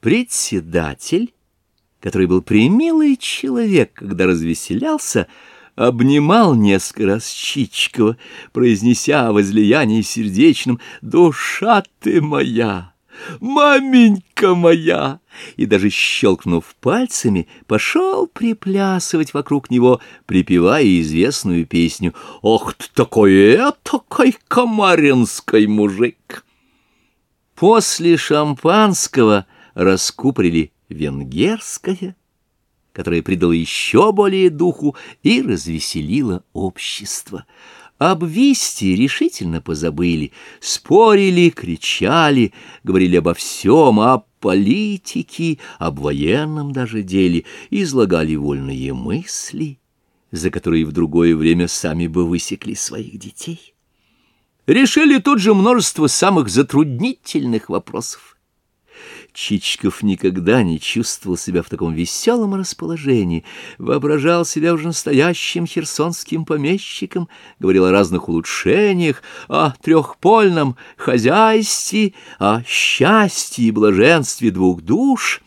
Председатель, который был примилый человек, когда развеселялся, обнимал несколько раз Чичикова, произнеся о возлиянии сердечном «Душа ты моя!» «Маменька моя!» И даже щелкнув пальцами, пошел приплясывать вокруг него, припевая известную песню «Ох ты такой этакой комаринский мужик!» После шампанского раскупорили венгерское, которое придало еще более духу и развеселило общество. Об Висте решительно позабыли, спорили, кричали, говорили обо всем, о политике, об военном даже деле, излагали вольные мысли, за которые в другое время сами бы высекли своих детей. Решили тут же множество самых затруднительных вопросов. Чичиков никогда не чувствовал себя в таком веселом расположении, воображал себя уже настоящим херсонским помещиком, говорил о разных улучшениях, о трехпольном хозяйстве, о счастье и блаженстве двух душ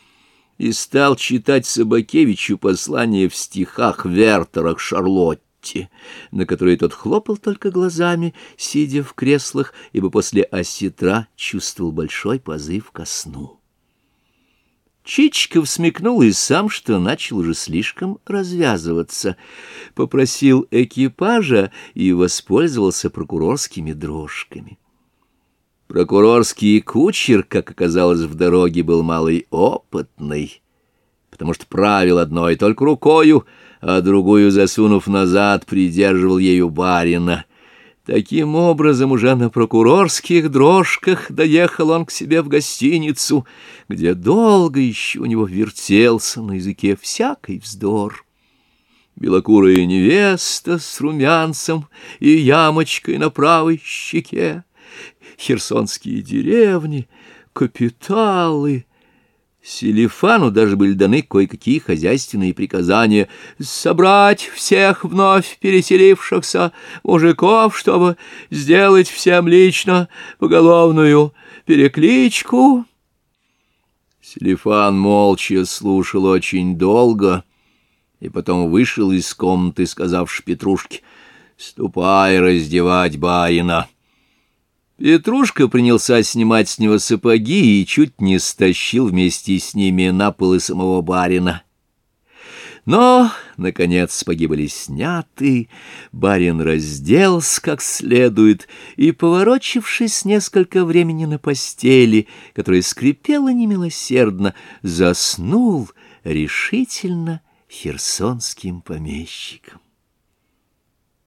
и стал читать Собакевичу послание в стихах Вертера к Шарлотте, на которые тот хлопал только глазами, сидя в креслах, ибо после осетра чувствовал большой позыв ко сну. Чичиков смекнул и сам, что начал уже слишком развязываться. Попросил экипажа и воспользовался прокурорскими дрожками. Прокурорский кучер, как оказалось в дороге, был малый опытный, потому что правил одной только рукою, а другую, засунув назад, придерживал ею барина — Таким образом, уже на прокурорских дрожках доехал он к себе в гостиницу, где долго еще у него вертелся на языке всякий вздор. Белокурая невеста с румянцем и ямочкой на правой щеке, херсонские деревни, капиталы — Селифану даже были даны кое-какие хозяйственные приказания собрать всех вновь переселившихся мужиков, чтобы сделать всем лично поголовную перекличку. Селифан молча слушал очень долго и потом вышел из комнаты, сказавши Петрушке, «Ступай раздевать барина». Петрушка принялся снимать с него сапоги и чуть не стащил вместе с ними на пол самого барина. Но, наконец, сапоги были сняты, барин разделся как следует и, поворочившись несколько времени на постели, которая скрипела немилосердно, заснул решительно херсонским помещиком.